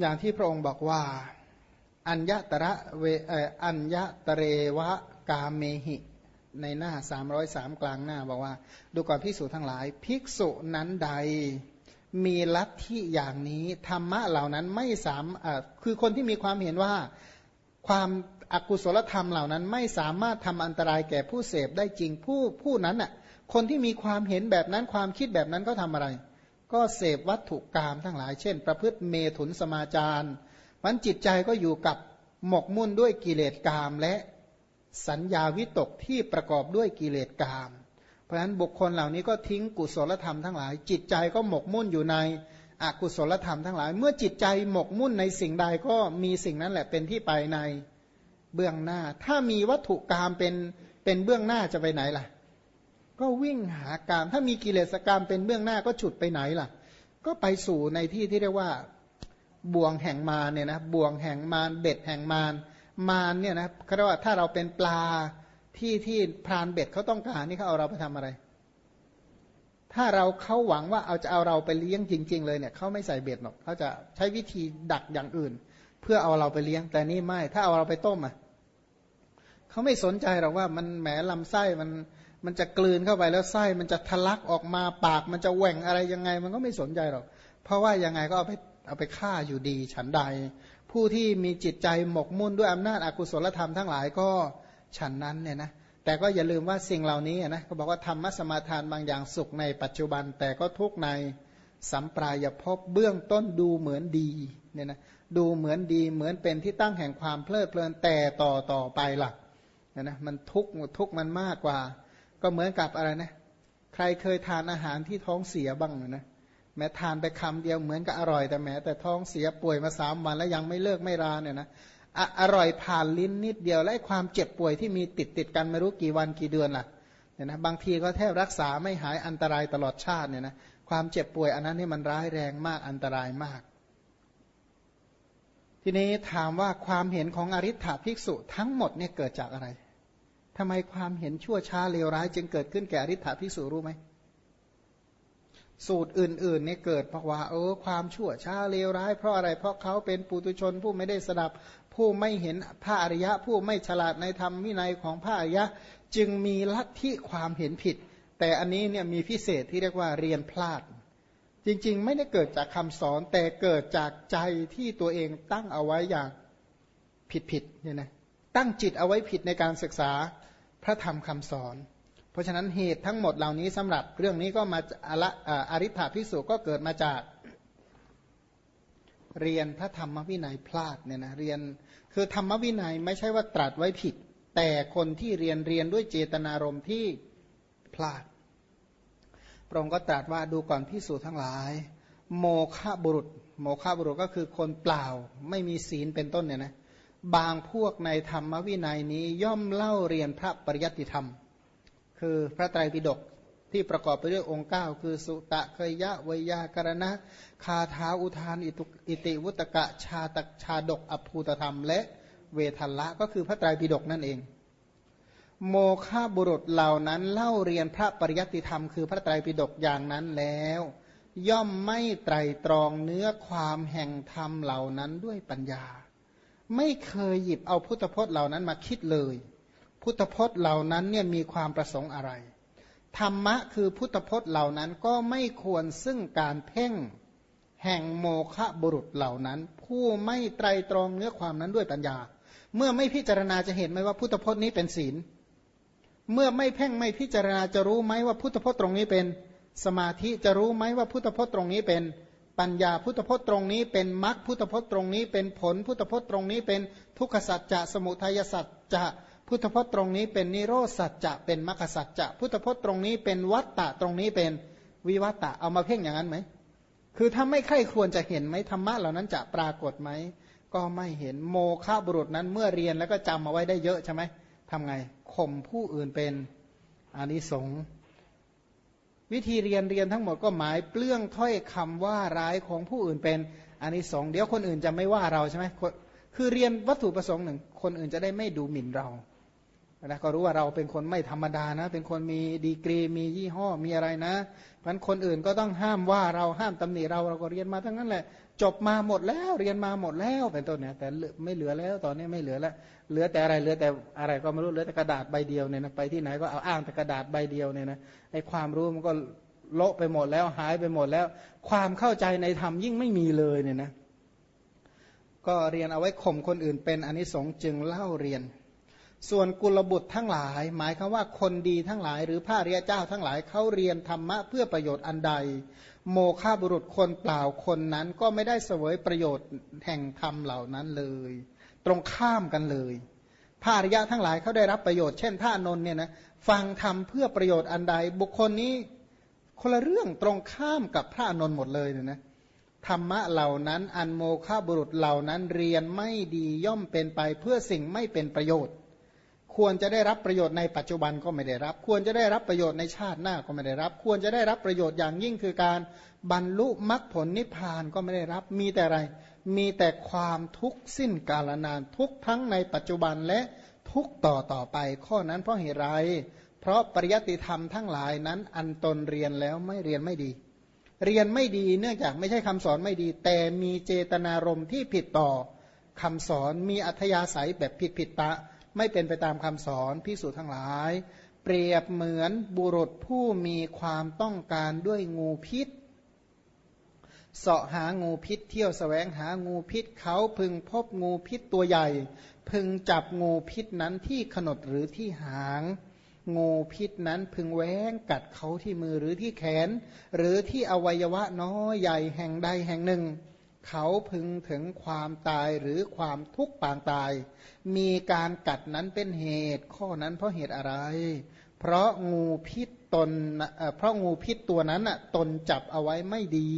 อย่างที่พระองค์บอกว่า อัญญตระเวอัญญตเรวะกาเมหิ ในหน้า 303 กลางหน้าบอกว่า ดูก่อนภิกษุทั้งหลาย ภิกษุนั้นใดมีลัทธิอย่างนี้ธรรมะเหล่านั้นไม่สามคือคนที่มีความเห็นว่าความอากุศลธรรมเหล่านั้นไม่สามารถทำอันตรายแก่ผู้เสพได้จริงผู้ผู้นั้นน่ะคนที่มีความเห็นแบบนั้นความคิดแบบนั้นก็ทำอะไร ก็เสพวัตถุกรรมทั้งหลาย เช่น ประพฤติเมถุนสมาจารมันจิตใจก็อยู่กับหมกมุ่นด้วยกิเลสกามและสัญญาวิตกที่ประกอบด้วยกิเลสกาม เพราะฉะนั้นบุคคลเหล่านี้ก็ทิ้งกุศลธรรมทั้งหลาย จิตใจก็หมกมุ่นอยู่ในอกุศลธรรมทั้งหลาย เมื่อจิตใจหมกมุ่นในสิ่งใดก็มีสิ่งนั้นแหละเป็นที่ไปในเบื้องหน้า ถ้ามีวัตถุกรรมเป็นเป็นเบื้องหน้าจะไปไหนล่ะ ก็วิ่งหากรรมถ้ามีกิเลสกรรมเป็นเบื้องหน้าก็ฉุดไปไหนล่ะ ก็ไปสู่ในที่ที่เรียกว่าบ่วงแห่งมารเนี่ยนะบ่วงแห่งมารเบ็ดแห่งมารมารเนี่ยนะเขาเรียกว่าถ้าเราเป็นปลาที่ที่พรานเบ็ดเขาต้องการนี่เขาเอาเราไปทำอะไร ถ้าเราเขาหวังว่าเอาจะเอาเราไปเลี้ยงจริง ๆ เลยเนี่ยเขาไม่ใส่เบ็ดหรอกเขาจะใช้วิธีดักอย่างอื่น เพื่อเอาเราไปเลี้ยงแต่นี่ไม่ ถ้าเอาเราไปต้มอะเขาไม่สนใจหรอกว่ามันแหมลำไส้มัน มันจะกลืนเข้าไปแล้วไส้มันจะทะลักออกมาปาก มันจะแหว่งอะไรยังไง มันก็ไม่สนใจหรอก เพราะว่ายังไงก็เอาไปเอาไปฆ่าอยู่ดีฉันใด ผู้ที่มีจิตใจหมกมุ่นด้วยอำนาจอากุศลธรรมทั้งหลายก็ฉันนั้นเนี่ยนะแต่ก็อย่าลืมว่าสิ่งเหล่านี้นะเขาบอกว่าธรรมสมาทานบางอย่างสุขในปัจจุบัน แต่ก็ทุกในสัมปรายภพเบื้องต้นดูเหมือนดีเนี่ยนะดูเหมือนดีเหมือนเป็นที่ตั้งแห่งความเพลิดเพลินแต่ต่อต่อไปล่ะนะนะมันทุกข์ทุกข์มันมากกว่า ก็เหมือนกับอะไรนะ ใครเคยทานอาหารที่ท้องเสียบ้างนะแม้ทานไปคำเดียวเหมือนกับอร่อยแต่แม้ แต่ท้องเสียป่วยมาสามวันแล้วยังไม่เลิกไม่ราเนี่ยนะอร่อยผ่านลิ้นนิดเดียวและความเจ็บป่วยที่มีติดติดกันไม่รู้กี่วันกี่เดือนล่ะเนี่ยนะบางทีก็แทบรักษาไม่หายอันตรายตลอดชาติเนี่ยนะความเจ็บป่วยอันนั้นนี่มันร้ายแรงมากอันตรายมาก ทีนี้ถามว่าความเห็นของอริ t ภิกษุทั้งหมดเนี่ยเกิดจากอะไร ทำไมความเห็นชั่วช้าเลวร้ายจึงเกิดขึ้นแก่อริ t h ภิกษุรู้ไหม สูตรอื่นๆเนี่ยเกิดเพราะว่าเออความชั่วช้าเลวร้าย เพราะอะไรเพราะเขาเป็นปุตุชนผู้ไม่ได้สดับ ผู้ไม่เห็นพระอริยะ ผู้ไม่ฉลาดในธรรมวินัยของพระอริยะ จึงมีลัทธิความเห็นผิด แต่อันนี้เนี่ยมีพิเศษที่เรียกว่าเรียนพลาด จริงๆ ไม่ได้เกิดจากคำสอนแต่เกิดจากใจที่ตัวเองตั้งเอาไว้อย่างผิดๆเนี่ยนะตั้งจิตเอาไว้ผิดในการศึกษา พระธรรมคำสอน เพราะฉะนั้นเหตุทั้งหมดเหล่านี้สำหรับเรื่องนี้ก็มาอริ t พิสุก็เกิดมาจากเรียนพระธรรมวินัยพลาดเนี่ยนะเรียนคือธรรมวินัยไม่ใช่ว่าตรัสไว้ผิด แต่คนที่เรียนเรียนด้วยเจตนารมณ์ที่พลาดพระองค์ก็ตรัสว่าดูก่อนพิสูจทั้งหลาย โมฆะบุรุษ โมฆะบุรุษก็คือคนเปล่าไม่มีศีลเป็นต้นเนี่ยนะ บางพวกในธรรมวินัยนี้ย่อมเล่าเรียนพระปริยัติธรรม คือพระไตรปิฎกที่ประกอบไปด้วยองค์ 9 คือสุตะเคยยะวยากรณะ คาถาอุทานอิติวุตกะชาตชาดกอภูตธรรม และเวทัลละก็คือพระไตรปิฎกนั่นเอง โมฆะบุรุษเหล่านั้นเล่าเรียนพระปริยัติธรรม คือพระไตรปิฎกอย่างนั้นแล้ว ย่อมไม่ไตรตรองเนื้อความแห่งธรรมเหล่านั้นด้วยปัญญา ไม่เคยหยิบเอาพุทธพจน์เหล่านั้นมาคิดเลย พุทธพจน์เหล่านั้นเนี่ยมีความประสงค์อะไร ธรรมะคือพุทธพจน์เหล่านั้นก็ไม่ควรซึ่งการเพ่งแห่งโมฆะบุรุษเหล่านั้น ผู้ไม่ไตรตรองเนื้อความนั้นด้วยปัญญา เมื่อไม่พิจารณาจะเห็นไหมว่าพุทธพจน์นี้เป็นศีล เมื่อไม่เพ่งไม่พิจารณาจะรู้ไหมว่าพุทธพจน์ตรงนี้เป็นสมาธิจะรู้ไหมว่าพุทธพจน์ตรงนี้เป็น ปัญญาพุทธพจน์ตรงนี้เป็นมรรคพุทธพจน์ตรงนี้เป็นผลพุทธพจน์ตรงนี้เป็นทุกขสัจจะสมุทัยสัจจะพุทธพจน์ตรงนี้เป็นนิโรสัจจะเป็นมรรคสัจจะพุทธพจน์ตรงนี้เป็นวัตตะตรงนี้เป็นวิวัตตะเอามาเพ่งอย่างนั้นไหมคือถ้าไม่ใคร่ควรจะเห็นไหมธรรมะเหล่านั้นจะปรากฏไหมก็ไม่เห็นโมฆะบุรุษนั้นเมื่อเรียนแล้วก็จำเอาไว้ได้เยอะใช่ไหมทำไงข่มผู้อื่นเป็นอานิสงส์ วิธีเรียนเรียนทั้งหมดก็หมายเปลื้องถ้อยคำว่าร้ายของผู้อื่นเป็นอันนี้สองเดี๋ยวคนอื่นจะไม่ว่าเราใช่ไหมคือเรียนวัตถุประสงค์หนึ่ง คนอื่นจะได้ไม่ดูหมิ่นเรานะก็รู้ว่าเราเป็นคนไม่ธรรมดานะ เป็นคนมีดีกรีมียี่ห้อมีอะไรนะเพราะคนอื่นก็ต้องห้ามว่าเราห้ามตำหนิเราเราก็เรียนมาทั้งนั้นแหละ จบมาหมดแล้วเรียนมาหมดแล้วเป็นต้นเนี่ยแต่ไม่เหลือแล้วตอนนี้ไม่เหลือแล้วเหลือแต่อะไรเหลือแต่อะไรก็ไม่รู้เหลือแต่กระดาษใบเดียวเนี่ยนะไปที่ไหนก็เอาอ้างแต่กระดาษใบเดียวเนี่ยนะไอความรู้มันก็โละไปหมดแล้วหายไปหมดแล้ว ความเข้าใจในธรรมยิ่งไม่มีเลยเนี่ยนะก็เรียนเอาไว้ข่มคนอื่นเป็นอนิสงส์จึงเล่าเรียน ส่วนกุลบุตรทั้งหลาย หมายคือว่าคนดีทั้งหลาย หรือพระเรียเจ้าทั้งหลายเขาเรียนธรรมะเพื่อประโยชน์อันใด โมฆะบุรุษคนเปล่าคนนั้นก็ไม่ได้เสวยประโยชน์แห่งธรรมเหล่านั้นเลย ตรงข้ามกันเลยพระอริยะทั้งหลายเขาได้รับประโยชน์เช่นพระนนท์เนี่ยนะฟังธรรมเพื่อประโยชน์อันใด บุคคลนี้คนละเรื่องตรงข้ามกับพระนนท์หมดเลยเนี่ยนะธรรมะเหล่านั้น อันโมฆะบุรุษเหล่านั้นเรียนไม่ดีย่อมเป็นไปเพื่อสิ่งไม่เป็นประโยชน์ ควรจะได้รับประโยชน์ในปัจจุบันก็ไม่ได้รับ ควรจะได้รับประโยชน์ในชาติหน้าก็ไม่ได้รับ ควรจะได้รับประโยชน์อย่างยิ่งคือการบรรลุมรรคผลนิพพานก็ไม่ได้รับ มีแต่อะไร มีแต่ความทุกข์สิ้นกาลนานทุกทั้งในปัจจุบันและทุกต่อต่อไป ข้อนั้นเพราะเหตุไร เพราะปริยัติธรรมทั้งหลายนั้นอันตนเรียนแล้วไม่เรียนไม่ดี เรียนไม่ดีเนื่องจากไม่ใช่คำสอนไม่ดี แต่มีเจตนารมณ์ที่ผิดต่อคำสอนมีอัธยาศัยแบบผิดผิดตะ ไม่เป็นไปตามคำสอนพิสูจน์ทั้งหลาย เปรียบเหมือนบุรุษผู้มีความต้องการด้วยงูพิษเสาะหางูพิษเที่ยวสแสวงหางูพิษเขาพึงพบงูพิษตัวใหญ่ พึงจับงูพิษนั้นที่ขนดหรือที่หาง งูพิษนั้นพึงแว้งกัดเขาที่มือหรือที่แขน หรือที่อวัยวะน้อยใหญ่แห่งใดแห่งหนึ่ง เขาพึงถึงความตายหรือความทุกข์ปางตาย มีการกัดนั้นเป็นเหตุ ข้อนั้นเพราะเหตุอะไร เพราะงูพิษตนเพราะงูพิษตัวนั้นอะตนจับเอาไว้ไม่ดี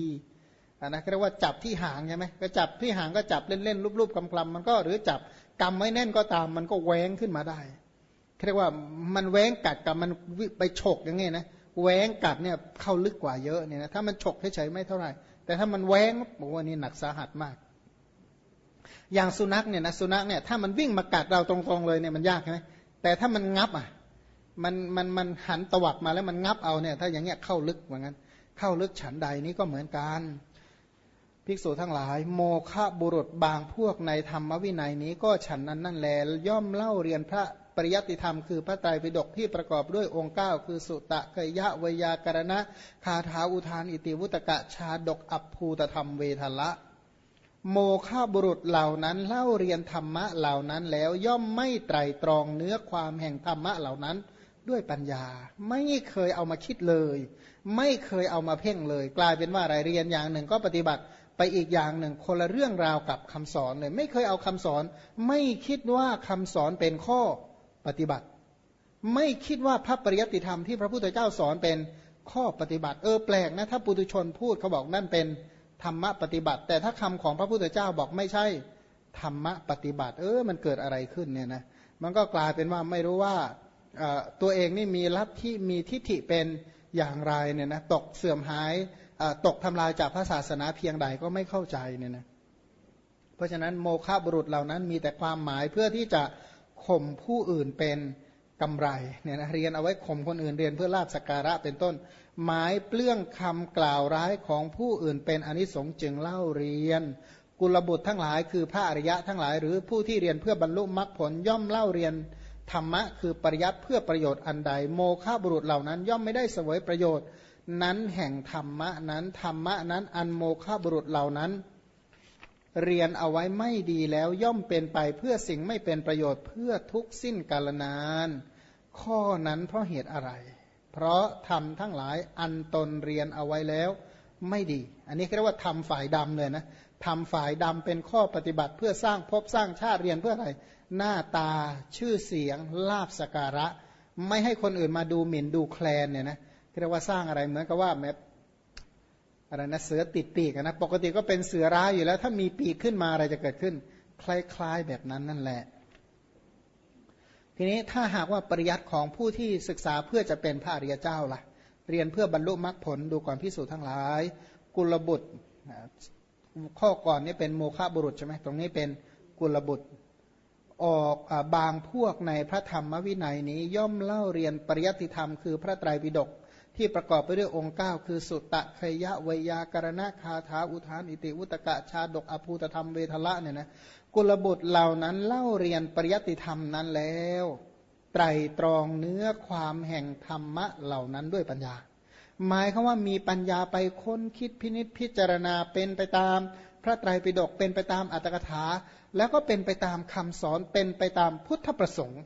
อันนะเรียกว่าจับที่หางใช่ไหมก็จับที่หางก็จับเล่นๆรูปๆกำๆมันก็หรือจับกำไว้แน่นก็ตามมันก็แหวงขึ้นมาได้เรียกว่ามันแหวงกัดกับมันไปฉกอย่างเงี้ยนะแหวงกัดเนี่ยเข้าลึกกว่าเยอะเนี่ยนะถ้ามันฉกเฉยๆไม่เท่าไหร่ แต่ถ้ามันแหวงบอกว่านี่หนักสาหัสมาก อย่างสุนัขเนี่ยนะสุนัขเนี่ยถ้ามันวิ่งมากัดเราตรงๆเลยเนี่ยมันยากใช่ไหมแต่ถ้ามันงับอะมันมันมันหันตวัดมาแล้วมันงับเอาเนี่ย ถ้าอย่างเงี้ยเข้าลึกเหมือนกันเข้าลึกฉันใดนี้ก็เหมือนกันภิกษุทั้งหลาย โมฆะบุรุษบางพวกในธรรมวินัยนี้ก็ฉันนั้นนั่นแลย่อมเล่าเรียนพระ ปริยัติธรรมคือพระไตรปิฎกที่ประกอบด้วยองค์เก้าคือสุตะกยะวยากรณะคาถาอุทานอิติวุตกะชาดกอัพภูตธรรมเวทละ โมฆะบุรุษเหล่านั้นเล่าเรียนธรรมะเหล่านั้นแล้วย่อมไม่ไตรตรองเนื้อความแห่งธรรมะเหล่านั้นด้วยปัญญา ไม่เคยเอามาคิดเลย ไม่เคยเอามาเพ่งเลย กลายเป็นว่าอะไรเรียนอย่างหนึ่งก็ปฏิบัติไปอีกอย่างหนึ่งคนละเรื่องราวกับคำสอนเลย ไม่เคยเอาคำสอน ไม่คิดว่าคำสอนเป็นข้อ ปฏิบัติ ไม่คิดว่าพระปริยัติธรรมที่พระพุทธเจ้าสอนเป็นข้อปฏิบัติ เออแปลกนะถ้าปุถุชนพูดเขาบอกนั่นเป็นธรรมะปฏิบัติ แต่ถ้าคำของพระพุทธเจ้าบอกไม่ใช่ธรรมะปฏิบัติ เออมันเกิดอะไรขึ้นเนี่ยนะมันก็กลายเป็นว่าไม่รู้ว่าตัวเองนี่มีลัทธิมีทิฏฐิเป็นอย่างไรเนี่ยนะตกเสื่อมหายตกทำลายจากพระศาสนาเพียงใดก็ไม่เข้าใจเนี่ยนะเพราะฉะนั้นโมฆะบุรุษเหล่านั้นมีแต่ความหมายเพื่อที่จะ ข่มผู้อื่นเป็นกำไรเนี่ยนะเรียนเอาไว้ข่มคนอื่นเรียนเพื่อลาบสการะเป็นต้น หมายเปลื้องคำกล่าวร้ายของผู้อื่นเป็นอนิสงส์จึงเล่าเรียน กุลบุตรทั้งหลายคือพระอริยะทั้งหลาย หรือผู้ที่เรียนเพื่อบรรลุมรรคผลย่อมเล่าเรียนธรรมะคือปริยัติเพื่อประโยชน์อันใด โมฆะบุรุษเหล่านั้น ย่อมไม่ได้เสวยประโยชน์ นั้นแห่งธรรมะนั้นธรรมะนั้นอันโมฆะบุรุษเหล่านั้น เรียนเอาไว้ไม่ดีแล้วย่อมเป็นไปเพื่อสิ่งไม่เป็นประโยชน์เพื่อทุกสิ้นกาลนาน ข้อนั้นเพราะเหตุอะไร เพราะทำทั้งหลายอันตนเรียนเอาไว้แล้วไม่ดี อันนี้เรียกว่าทำฝ่ายดำเลยนะทำฝ่ายดำเป็นข้อปฏิบัติเพื่อสร้างภพสร้างชาติเรียนเพื่ออะไร หน้าตาชื่อเสียงลาบสการะ ไม่ให้คนอื่นมาดูหมิ่นดูแคลนเนี่ยนะเรียกว่าสร้างอะไรเหมือนกับว่าแม้ อะไรนะเสือติดปีกนะปกติก็เป็นเสือร้ายอยู่แล้ว ถ้ามีปีกขึ้นมาอะไรจะเกิดขึ้น คล้ายๆแบบนั้นนั่นแหละ ทีนี้ถ้าหากว่าปริยัติของผู้ที่ศึกษาเพื่อจะเป็นพระอริยเจ้าล่ะ เรียนเพื่อบรรลุมรรคผลดูก่อนพิสูจน์ทั้งหลาย กุลบุตรข้อก่อนนี้เป็นโมฆะบุรุษใช่ไหมตรงนี้เป็นกุลบุตรออกอบางพวกในพระธรรมวินัยนี้ย่อมเล่าเรียนปริยัติธรรม คือพระไตรปิฎก ที่ประกอบไปด้วยองค์ 9 คือสุตตะเคยะเวยากรณะคาถาอุทาน อิติอุตกะชาดกอภูตธรรมเวทละเนี่ยนะกุลบุตรเหล่านั้นเล่าเรียนปริยติธรรมนั้นแล้ว ไตรตรองเนื้อความแห่งธรรมะเหล่านั้นด้วยปัญญา หมายคือว่ามีปัญญาไปค้นคิดพินิษพิจารณาเป็นไปตาม พระไตรปิฎกเป็นไปตามอัตถกถา แล้วก็เป็นไปตามคำสอนเป็นไปตามพุทธประสงค์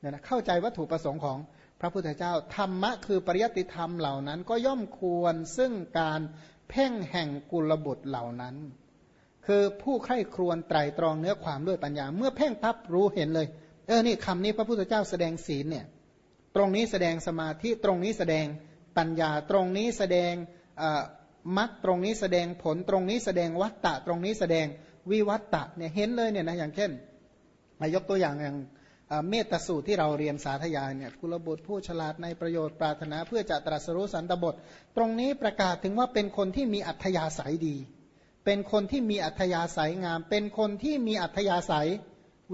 เนี่ยนะเข้าใจวัตถุประสงค์ของ พระพุทธเจ้าธรรมะคือปริยัติธรรมเหล่านั้น ก็ย่อมควรซึ่งการเพ่งแห่งกุลบุตรเหล่านั้น คือผู้ใคร่ครวญไตรตรองเนื้อความด้วยปัญญา เมื่อเพ่งพับรู้เห็นเลย เออนี่คำนี้พระพุทธเจ้าแสดงศีลเนี่ยตรงนี้แสดงสมาธิตรงนี้แสดงปัญญาตรงนี้แสดงมรรคตรงนี้แสดงผลตรงนี้แสดงวัตตะ ตรงนี้แสดงวิวัตตะเนี่ยเห็นเลยเนี่ยนะอย่างเช่นมายกตัวอย่างอย่าง เมตสูตรที่เราเรียนสาธยายเนี่ยกุลบุตรผู้ฉลาดในประโยชน์ปรารถนา เพื่อจะตรัสรู้สันตบท ตรงนี้ประกาศถึงว่าเป็นคนที่มีอัธยาศัยดี เป็นคนที่มีอัธยาศัยงาม เป็นคนที่มีอัธยาศัย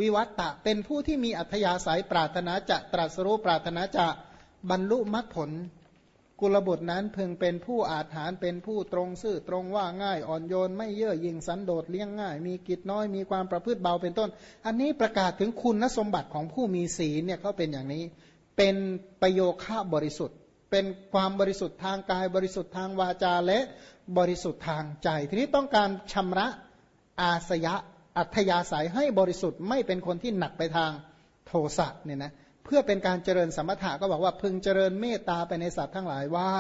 วิวัตตะ เป็นผู้ที่มีอัธยาศัยปรารถนาจะตรัสรู้ปรารถนาจะบรรลุมรรคผล กุลบุตรนั้นพึงเป็นผู้อาถรรเป็นผู้ตรงซื่อตรงว่าง่ายอ่อนโยน ไม่เย่อหยิ่งสันโดษเลี้ยงง่าย มีกิจน้อยมีความประพฤติเบาเป็นต้น อันนี้ประกาศถึงคุณสมบัติของผู้มีศีลเนี่ยเขาเป็นอย่างนี้ เป็นประโยค่าบริสุทธิ์ เป็นความบริสุทธิ์ทางกายบริสุทธิ์ทางวาจาและบริสุทธิ์ทางใจ ทีนี้ต้องการชำระอาสยะอัธยาศัยให้บริสุทธิ์ไม่เป็นคนที่หนักไปทางโทสะเนี่ยนะเพื่อเป็นการเจริญสมถะก็บอกว่าพึงเจริญเมตตาไปในสัตว์ทั้งหลายว่า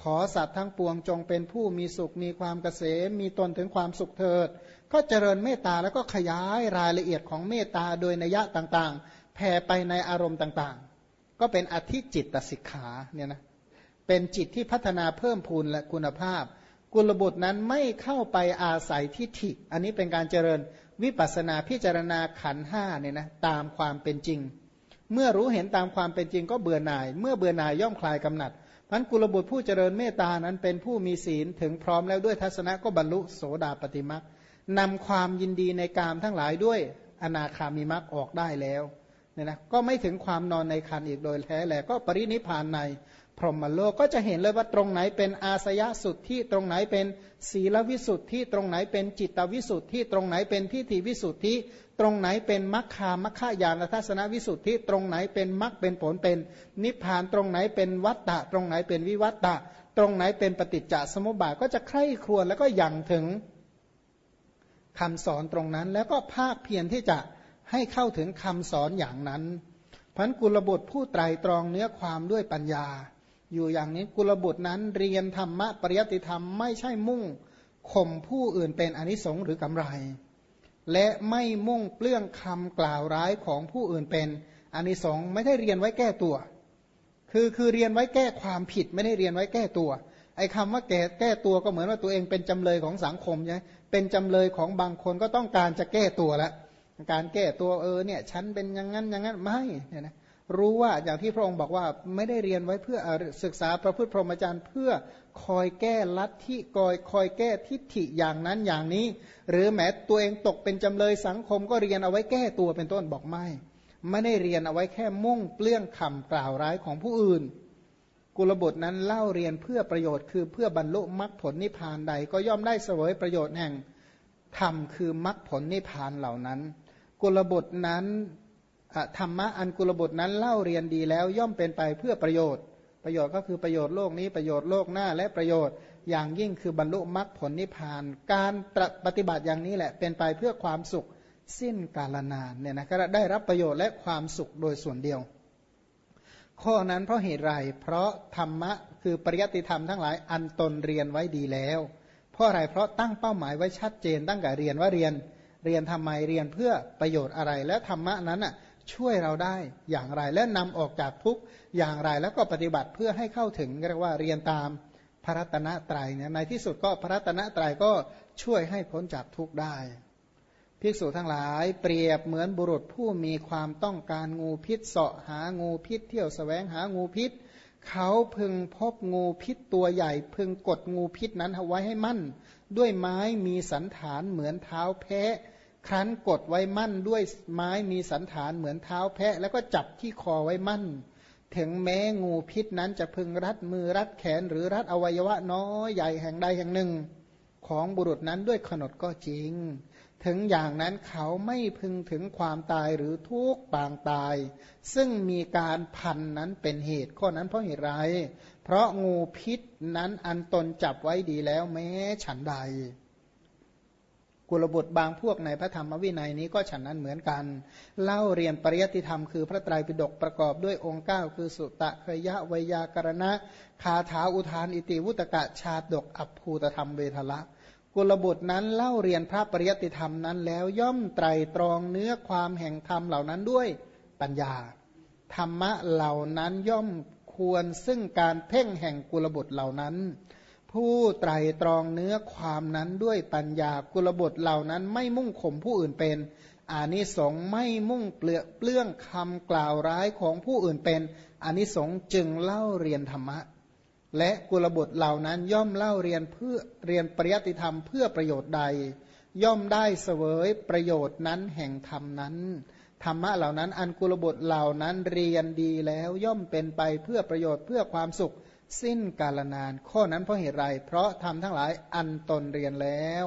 ขอสัตว์ทั้งปวงจงเป็นผู้มีสุขมีความเกษมมีตนถึงความสุขเถิด ก็เจริญเมตตาแล้วก็ขยายรายละเอียดของเมตตาโดยนัยะต่างๆแผ่ไปในอารมณ์ต่างๆ ก็เป็นอธิจิตตสิกขาเนี่ยนะเป็นจิตที่พัฒนาเพิ่มพูนและคุณภาพ กุลบุตรนั้นไม่เข้าไปอาศัยทิฏฐิ อันนี้เป็นการเจริญวิปัสนาพิจารณาขันห้าเนี่ยนะตามความเป็นจริง เมื่อรู้เห็นตามความเป็นจริงก็เบื่อหน่าย เมื่อเบื่อหน่ายย่อมคลายกำหนัดพันกุลบุตรผู้เจริญเมตตานั้นเป็นผู้มีศีลถึงพร้อมแล้วด้วยทัศนะก็บรรลุโสดาปติมักนำความยินดีในกามทั้งหลายด้วยอนาคามิมักออกได้แล้วเนี่ยนะก็ไม่ถึงความนอนในคันอีกโดยแท้แหละก็ปรินิพานใน พรหมโลกก็จะเห็นเลยว่าตรงไหนเป็นอาสยะสุดที่ตรงไหนเป็นศีลวิสุทธิตรงไหนเป็นจิตวิสุทธิตรงไหนเป็นทิฏฐิวิสุทธิตรงไหนเป็นมัคคามัคคายานทัศนวิสุทธิตรงไหนเป็นมัคเป็นผลเป็นนิพพานตรงไหนเป็นวัตตะ ตรงไหนเป็นวิวัตตะ ตรงไหนเป็นปฏิจจสมุปบาทก็จะใคร่ครวญแล้วก็ยังถึงคำสอนตรงนั้น แล้วก็ภาคเพียรที่จะให้เข้าถึงคำสอนอย่างนั้นพันกุลบุตรผู้ไตรตรองเนื้อความด้วยปัญญา อยู่อย่างนี้กุลบุตรนั้นเรียนธรรมะปริยติธรรมไม่ใช่มุ่งข่มผู้อื่นเป็นอนิสงส์หรือกำไร และไม่มุ่งเปลื้องคำกล่าวร้ายของผู้อื่นเป็นอนนี้สองไม่ได้เรียนไว้แก้ตัว คือคือเรียนไว้แก้ความผิดไม่ได้เรียนไว้แก้ตัว ไอ้คาว่าแก้แก้ตัวก็เหมือนว่าตัวเองเป็นจำเลยของสังคมใช่เป็นจำเลยของบางคนก็ต้องการจะแก้ตัวล้วการแก้ตัวเออเนี่ยฉันเป็นอย่างนั้นอย่างนั้นไม่เนี่ยนะ รู้ว่าอย่างที่พระองค์บอกว่าไม่ได้เรียนไว้เพื่อศึกษาประพฤติพรหมจรรย์เพื่อคอยแก้ลัทธิคอยคอยแก้ทิฏฐิอย่างนั้นอย่างนี้ หรือแม้ตัวเองตกเป็นจำเลยสังคมก็เรียนเอาไว้แก้ตัวเป็นต้นบอกไม่ ไม่ได้เรียนเอาไว้แค่มุ่งเปลื้องคำกล่าวร้ายของผู้อื่น กุลบุตรนั้นเล่าเรียนเพื่อประโยชน์คือเพื่อบรรลุมรรคผลนิพพานใด ก็ย่อมได้เสวยประโยชน์แห่งธรรมคือมรรคผลนิพพานเหล่านั้น กุลบุตรนั้น ธรรมะอันกุลบุตรนั้นเล่าเรียนดีแล้วย่อมเป็นไปเพื่อประโยชน์ ประโยชน์ก็คือประโยชน์โลกนี้ประโยชน์โลกหน้าและประโยชน์ อย่างยิ่งคือบรรลุมรรคผลนิพพาน การปฏิบัติอย่างนี้แหละเป็นไปเพื่อความสุขสิ้นกาลนานเนี่ยนะก็ได้รับประโยชน์และความสุขโดยส่วนเดียว ข้อนั้นเพราะเหตุไรเพราะธรรมะคือปริยัติธรรมทั้งหลายอันตนเรียนไว้ดีแล้ว เพราะอะไรเพราะตั้งเป้าหมายไว้ชัดเจนตั้งแต่เรียนว่าเรียน เรียนทำไมเรียนเพื่อประโยชน์อะไรและธรรมะนั้นอะ ช่วยเราได้อย่างไร และนำออกจากทุกอย่างไร แล้วก็ปฏิบัติเพื่อให้เข้าถึงเรียกว่าเรียนตามพระรัตนตรัยเนี่ยในที่สุดก็พระรัตนตรัยก็ช่วยให้พ้นจากทุกได้ภิกษุทั้งหลายเปรียบเหมือนบุรุษผู้มีความต้องการงูพิษเสาะหางูพิษ เที่ยวสแสวงหางูพิษ เขาพึงพบงูพิษตัวใหญ่ พึงกดงูพิษนั้นเอาไว้ให้มั่น ด้วยไม้มีสันฐานเหมือนเท้าแพะ ครั้นกดไว้มั่นด้วยไม้มีสันฐานเหมือนเท้าแพะ แล้วก็จับที่คอไว้มั่น ถึงแม้งูพิษนั้นจะพึงรัดมือรัดแขนหรือรัดอวัยวะน้อยใหญ่แห่งใดแห่งหนึ่ง ของบุรุษนั้นด้วยขนดก็จริง ถึงอย่างนั้นเขาไม่พึงถึงความตายหรือทุกปางตาย ซึ่งมีการพันนั้นเป็นเหตุข้อนั้นเพราะเหตุไร เพราะงูพิษนั้นอันตนจับไว้ดีแล้วแม้ฉันใด กุลบุตรบางพวกในพระธรรมวินัยนี้ก็ฉันนั้นเหมือนกัน เล่าเรียนปริยติธรรมคือพระไตรปิฎกประกอบด้วยองค์ 9 คือสุตะเคยะวยากรณะ คาถาอุทานอิติวุตกะชาดกอัภูตธรรมเวทละกุลบุตรนั้นเล่าเรียนพระปริยติธรรมนั้นแล้วย่อมไตรตรองเนื้อความแห่งธรรมเหล่านั้นด้วยปัญญา ธรรมะเหล่านั้นย่อมควรซึ่งการเพ่งแห่งกุลบุตรเหล่านั้น ผู้ไตรตรองเนื้อความนั้นด้วยปัญญากุลบุตรเหล่านั้น ไม่มุ่งข่มผู้อื่นเป็นอานิสงส์ไม่มุ่งเปลือกเปลื้องคำกล่าวร้ายของผู้อื่นเป็นอานิสงส์จึงเล่าเรียนธรรมะ และกุลบุตรเหล่านั้นย่อมเล่าเรียนเพื่อเรียนปริยัติธรรมเพื่อประโยชน์ใด ย่อมได้เสวยประโยชน์นั้นแห่งธรรมนั้นธรรมะเหล่านั้นอันกุลบุตรเหล่านั้นเรียนดีแล้วย่อมเป็นไปเพื่อประโยชน์เพื่อความสุข สิ้นกาลนาน ข้อนั้นเพราะเหตุไร เพราะทำทั้งหลายอันตนเรียนแล้ว